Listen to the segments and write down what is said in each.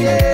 yeah.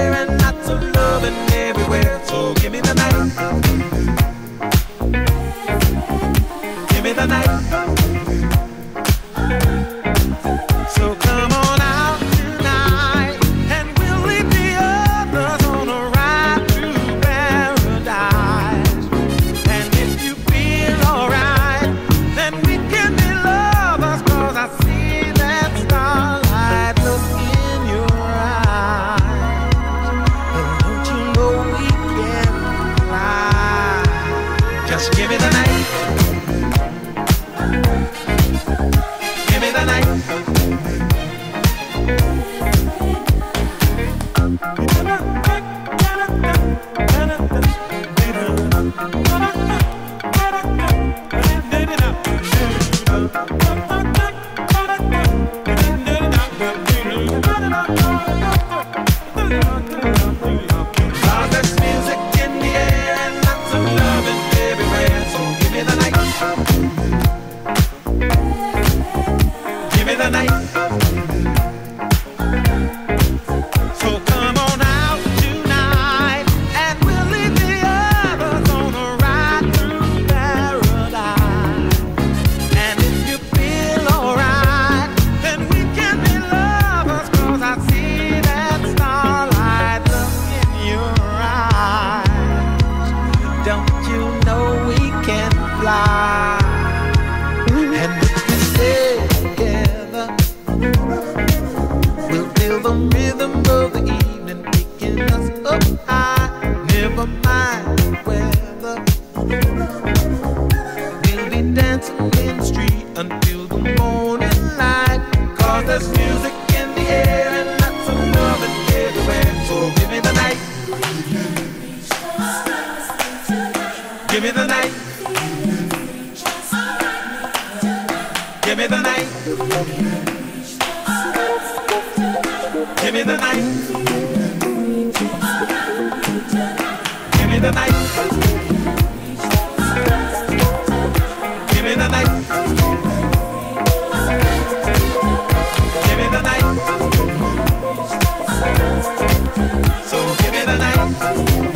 we can fly. And if we stay together, we'll feel the rhythm of the Give me the night. Give me the night. Give me the night. Give me the night. Give me the night. Give me the night. So give me the night.